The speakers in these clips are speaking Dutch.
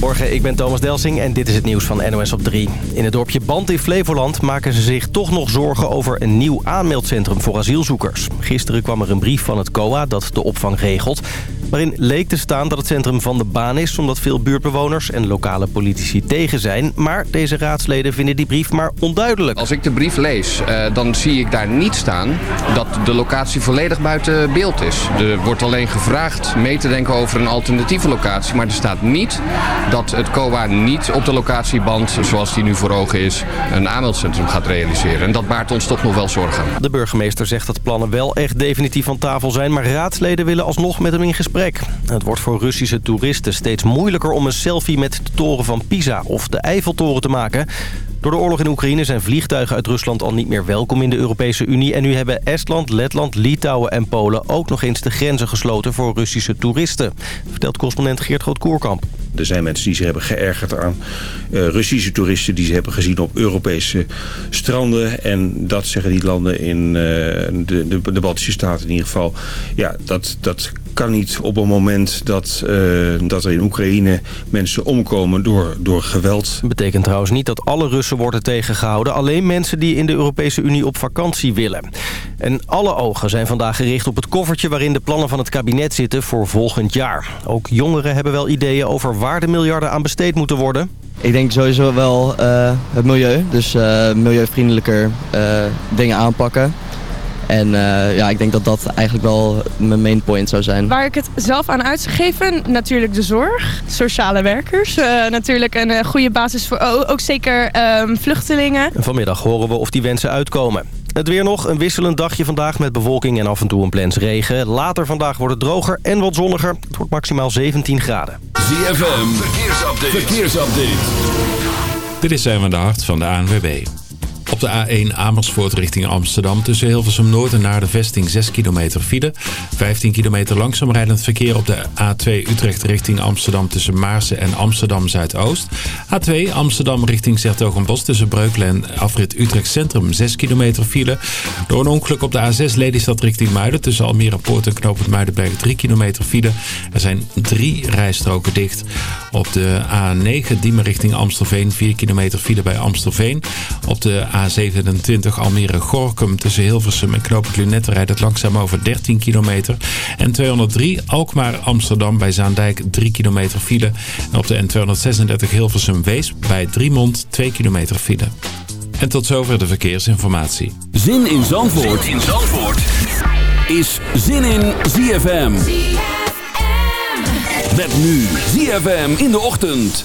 Morgen, ik ben Thomas Delsing en dit is het nieuws van NOS op 3. In het dorpje Band in Flevoland maken ze zich toch nog zorgen over een nieuw aanmeldcentrum voor asielzoekers. Gisteren kwam er een brief van het COA dat de opvang regelt waarin leek te staan dat het centrum van de baan is... omdat veel buurtbewoners en lokale politici tegen zijn. Maar deze raadsleden vinden die brief maar onduidelijk. Als ik de brief lees, uh, dan zie ik daar niet staan dat de locatie volledig buiten beeld is. Er wordt alleen gevraagd mee te denken over een alternatieve locatie... maar er staat niet dat het COA niet op de locatieband, zoals die nu voor ogen is... een aanmeldcentrum gaat realiseren. En dat baart ons toch nog wel zorgen. De burgemeester zegt dat plannen wel echt definitief van tafel zijn... maar raadsleden willen alsnog met hem in gesprek het wordt voor Russische toeristen steeds moeilijker om een selfie met de toren van Pisa of de Eiffeltoren te maken. Door de oorlog in Oekraïne zijn vliegtuigen uit Rusland al niet meer welkom in de Europese Unie. En nu hebben Estland, Letland, Litouwen en Polen ook nog eens de grenzen gesloten voor Russische toeristen. Vertelt correspondent Geert Groot-Koerkamp. Er zijn mensen die zich hebben geërgerd aan uh, Russische toeristen... die ze hebben gezien op Europese stranden. En dat zeggen die landen in uh, de, de, de Baltische Staten in ieder geval. Ja, dat, dat kan niet op een moment dat, uh, dat er in Oekraïne mensen omkomen door, door geweld. Dat betekent trouwens niet dat alle Russen worden tegengehouden. Alleen mensen die in de Europese Unie op vakantie willen. En alle ogen zijn vandaag gericht op het koffertje waarin de plannen van het kabinet zitten voor volgend jaar. Ook jongeren hebben wel ideeën over waar de miljarden aan besteed moeten worden. Ik denk sowieso wel uh, het milieu. Dus uh, milieuvriendelijker uh, dingen aanpakken. En uh, ja, ik denk dat dat eigenlijk wel mijn main point zou zijn. Waar ik het zelf aan uit zou geven, natuurlijk de zorg, sociale werkers. Uh, natuurlijk een uh, goede basis voor ook, zeker um, vluchtelingen. Vanmiddag horen we of die wensen uitkomen. Het weer nog, een wisselend dagje vandaag met bewolking en af en toe een plens regen. Later vandaag wordt het droger en wat zonniger. Het wordt maximaal 17 graden. ZFM, verkeersupdate. verkeersupdate. Dit is Erwin de Hart van de ANWB. Op de A1 Amersfoort richting Amsterdam tussen Hilversum Noord en naar de vesting 6 kilometer file. 15 kilometer langzaam rijdend verkeer op de A2 Utrecht richting Amsterdam tussen Maarsen en Amsterdam Zuidoost. A2 Amsterdam richting Zertogenbos tussen Breukelen en afrit Utrecht Centrum 6 kilometer file. Door een ongeluk op de A6 Lelystad richting Muiden tussen Almere Poort en Knoopend Muidenberg 3 kilometer file. Er zijn drie rijstroken dicht. Op de A9 Diemen richting Amstelveen 4 kilometer file bij Amstelveen. Op de A27 Almere-Gorkum tussen Hilversum en Knoopend Lunette rijdt het langzaam over 13 kilometer. En 203 Alkmaar-Amsterdam bij Zaandijk 3 kilometer file. En op de N236 Hilversum-Wees bij Driemond 2 kilometer file. En tot zover de verkeersinformatie. Zin in Zandvoort, zin in Zandvoort. is Zin in ZFM. ZFM. Met nu ZFM in de ochtend.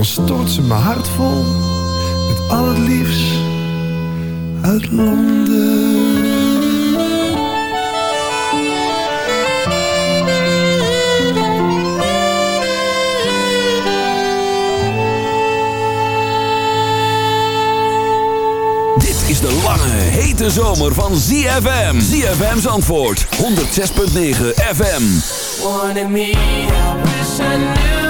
Dan stort ze mijn hart vol met al het liefst uit Londen. Dit is de lange, hete zomer van ZFM. ZFM's antwoord 106.9 FM. Wanted me, I wish I knew.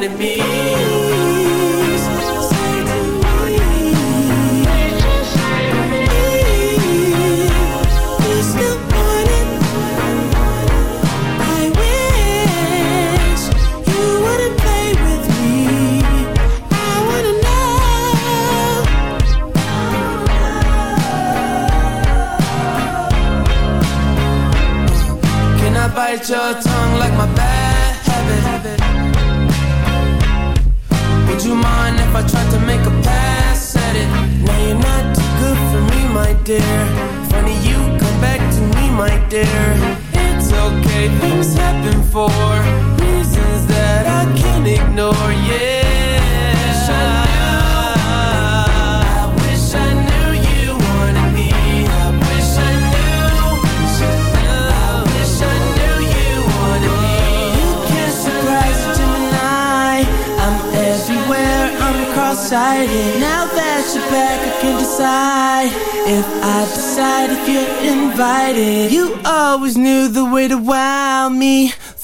you wanted me.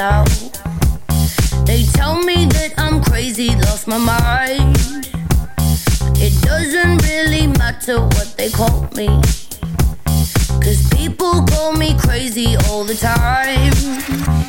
now. They tell me that I'm crazy, lost my mind. It doesn't really matter what they call me. Cause people call me crazy all the time.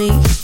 me.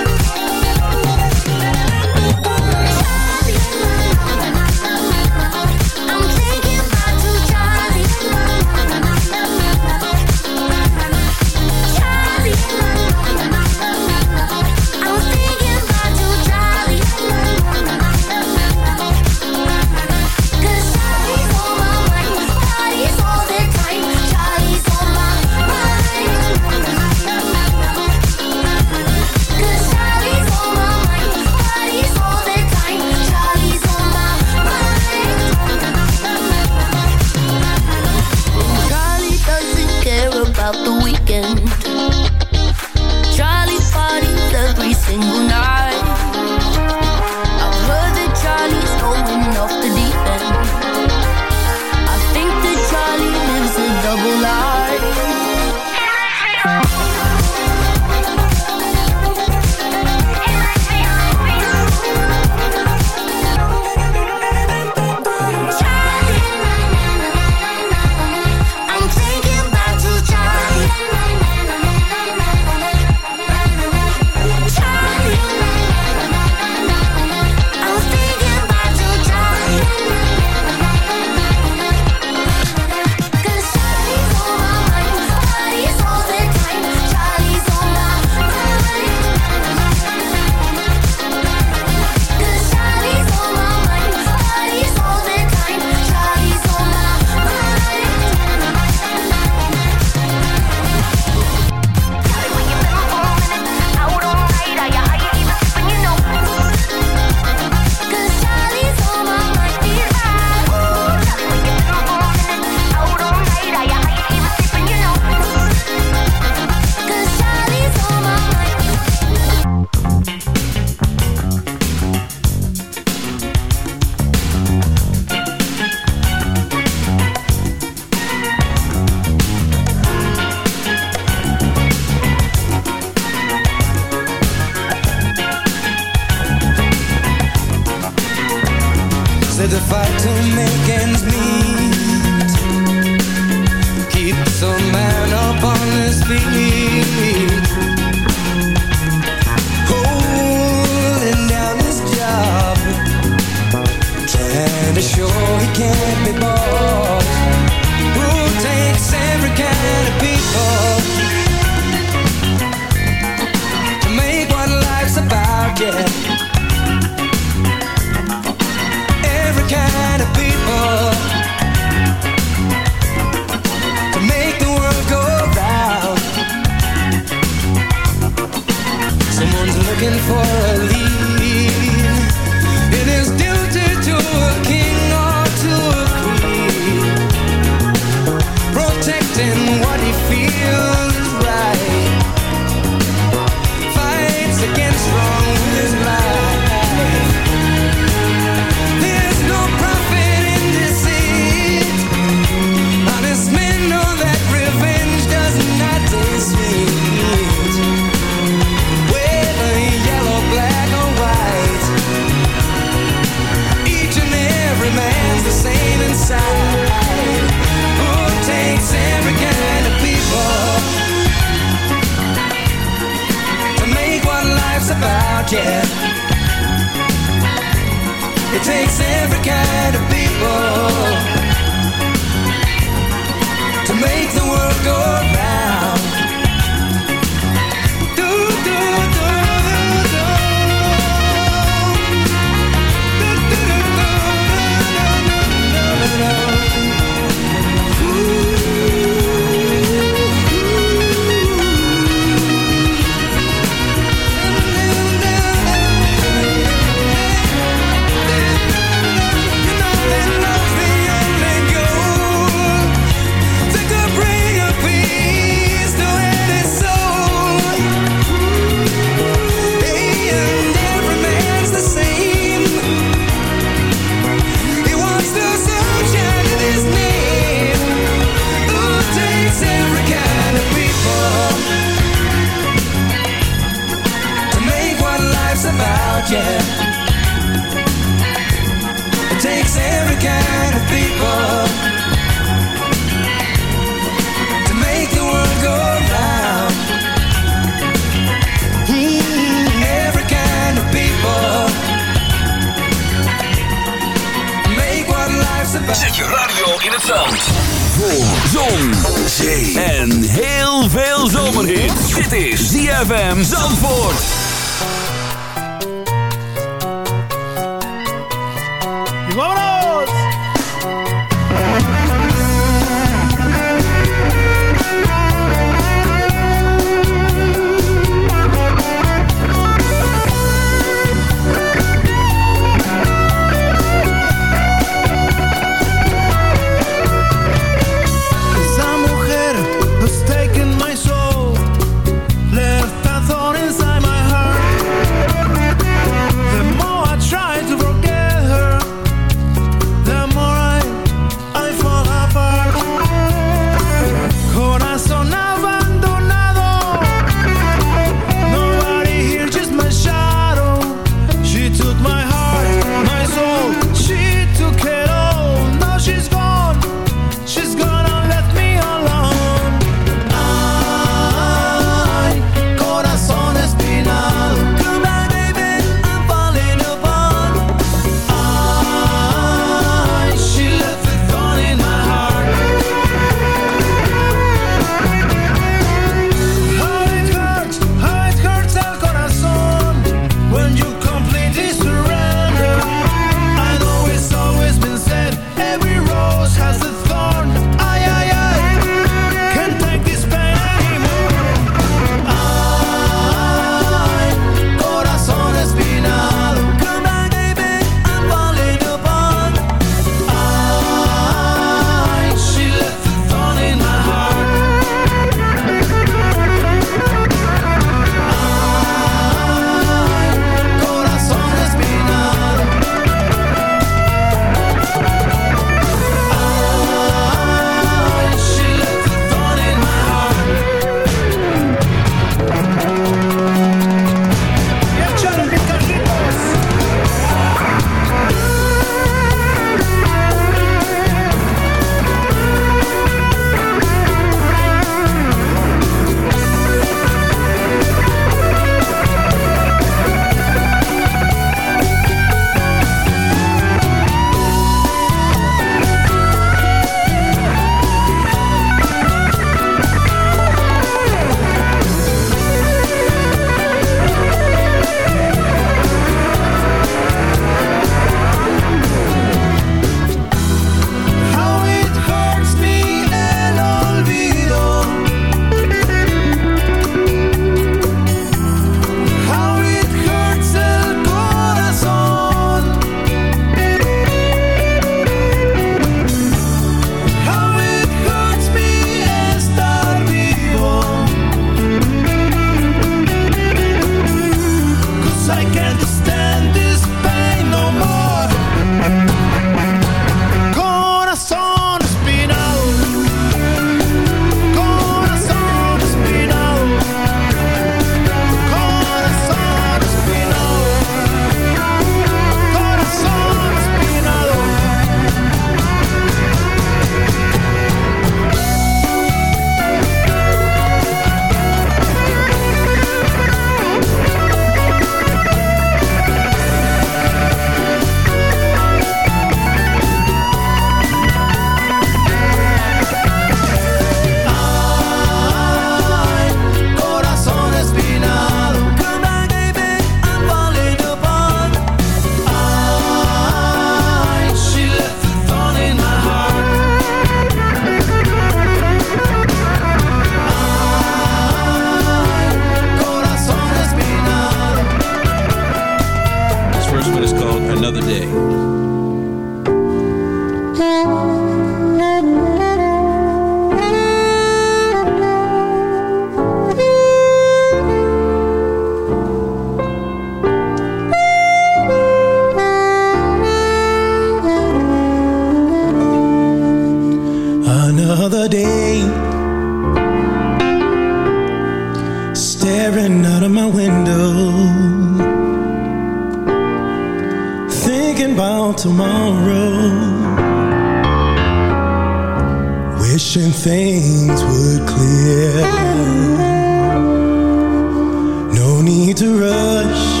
Need to rush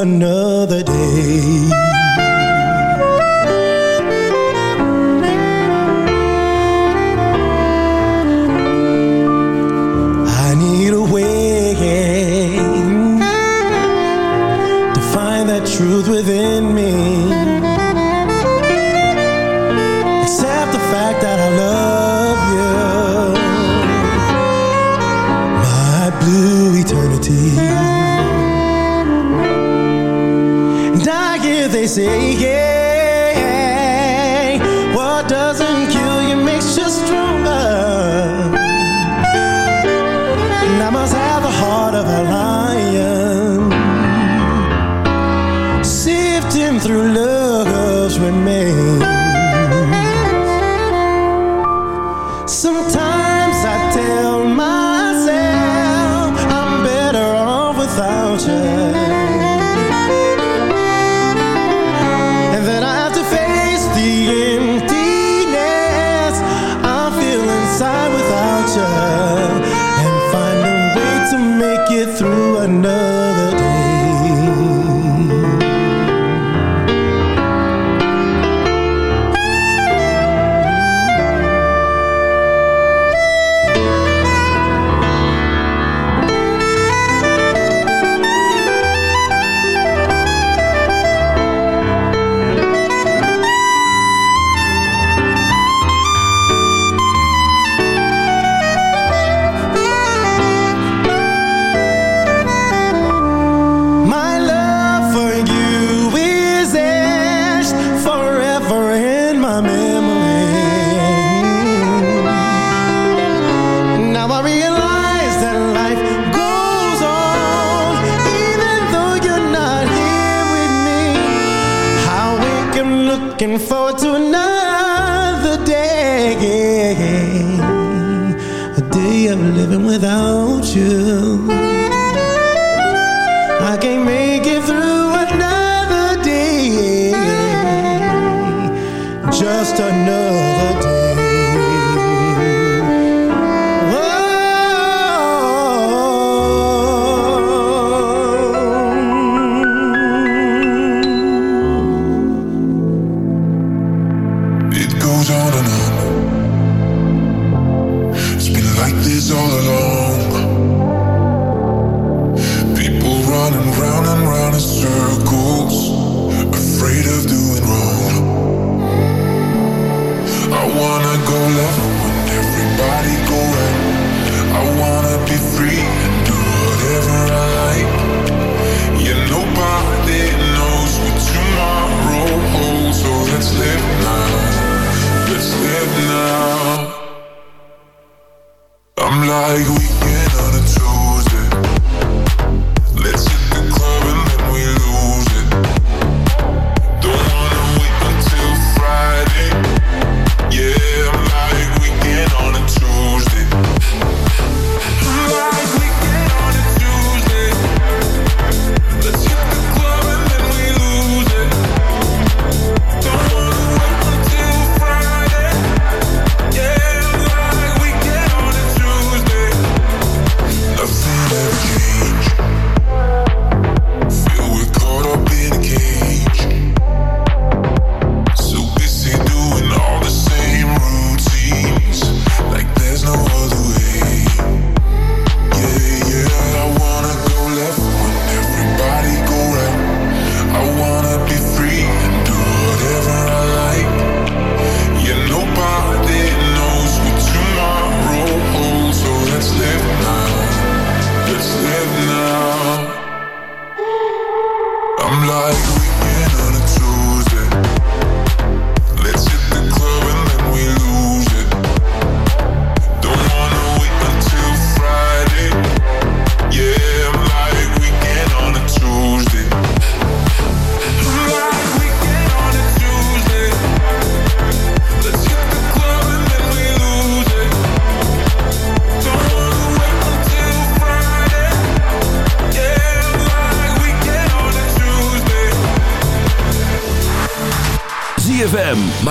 another day. get through another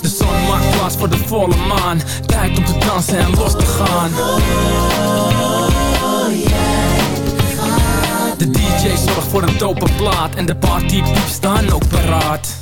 De zon maakt plaats voor de volle maan. Tijd om te dansen en los te gaan. De DJ zorgt voor een dope plaat. En de partypieps staan ook paraat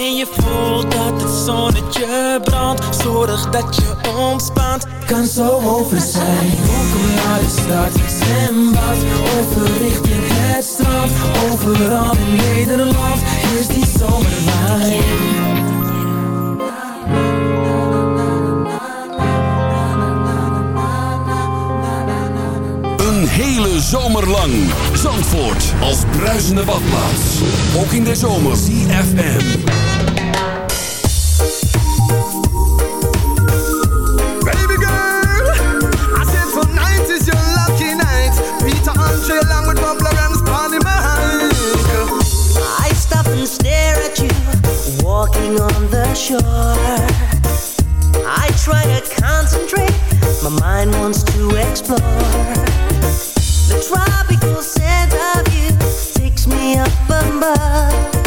en je voelt dat het zonnetje brandt Zorg dat je ontspant, kan zo over zijn Welkom naar de stad, zwembad Over richting het strand Overal in Nederland is die zomerwijn hele zomer lang. Zandvoort als bruisende badplaats. Ook in de zomer. CFM. Shore. I try to concentrate, my mind wants to explore. The tropical scent of you takes me up above.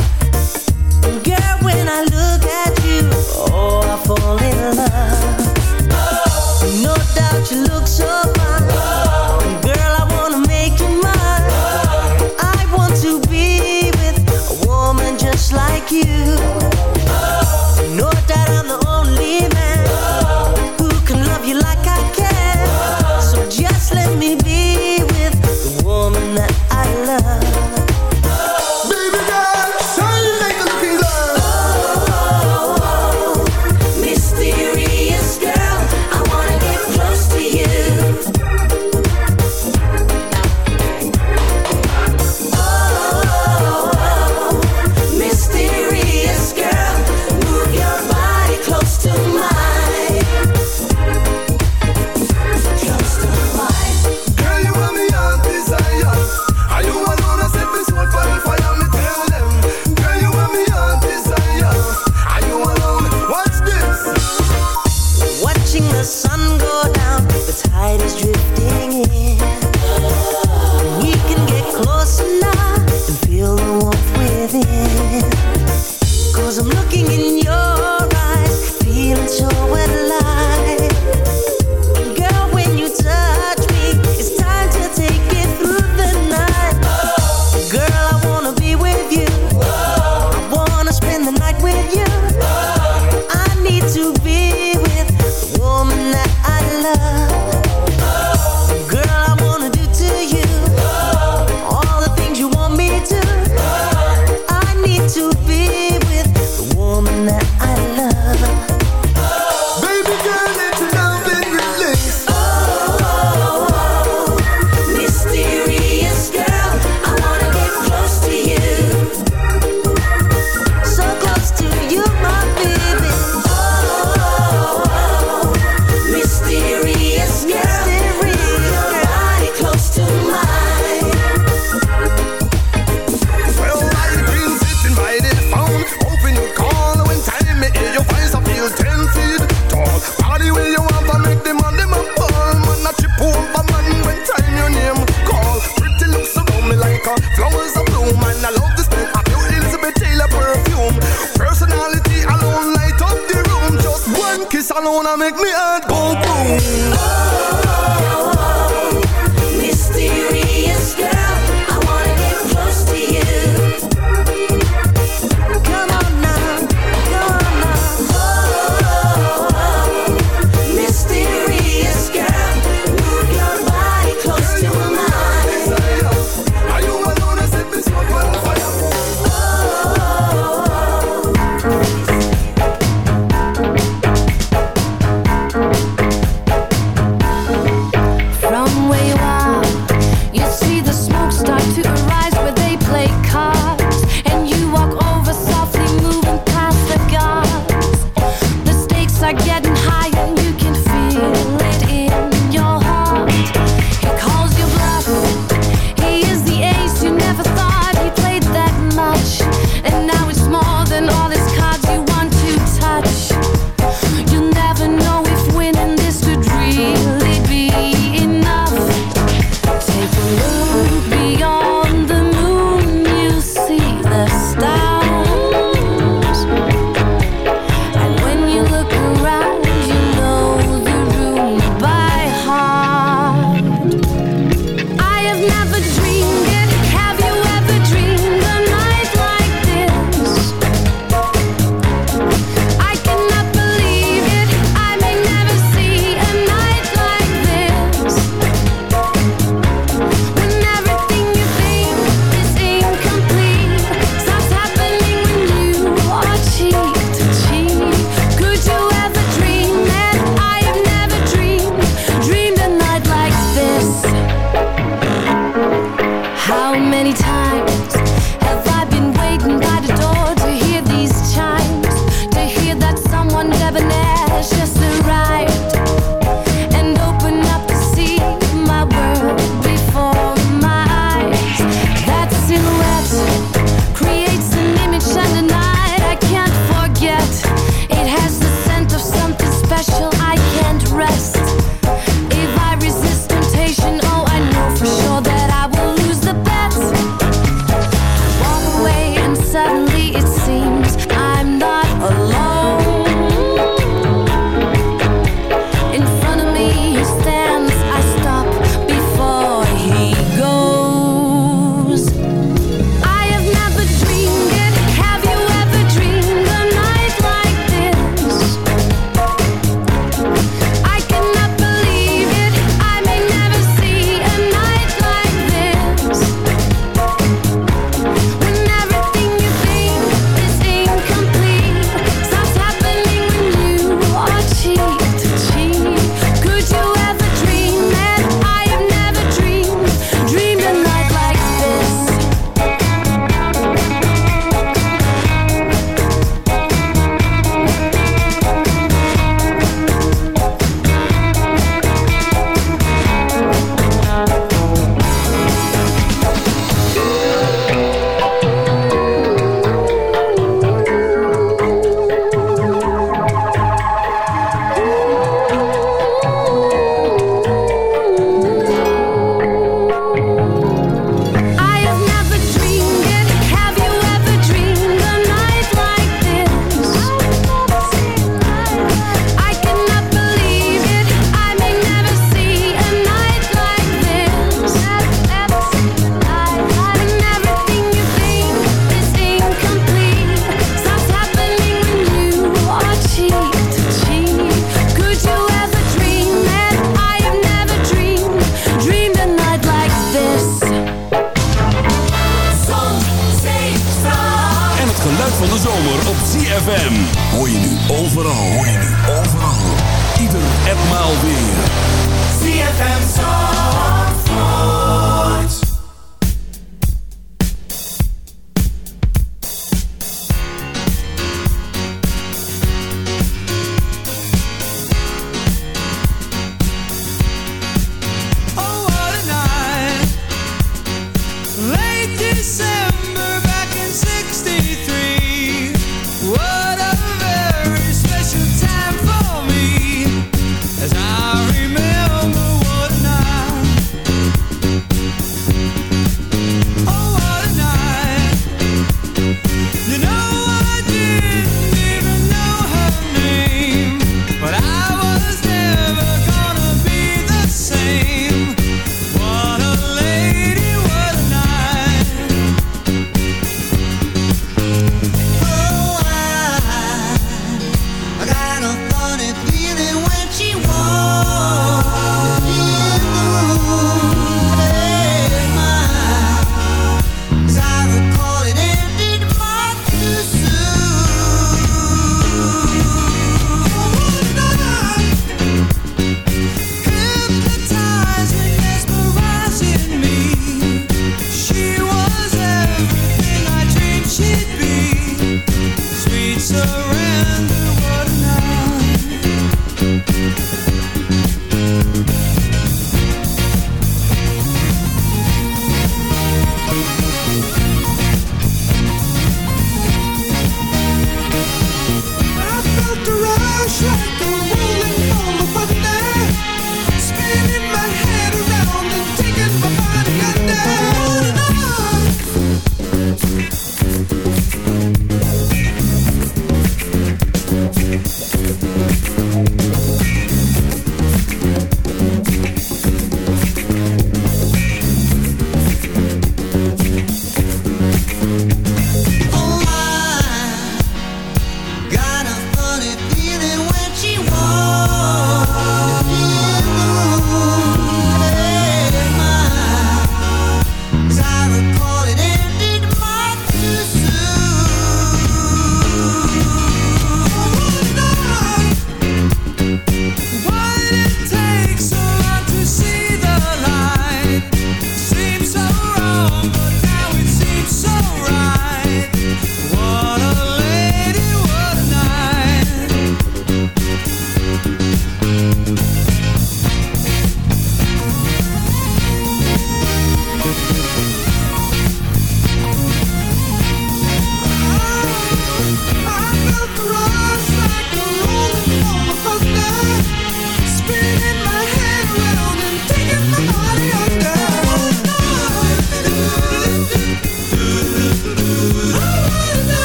Oh.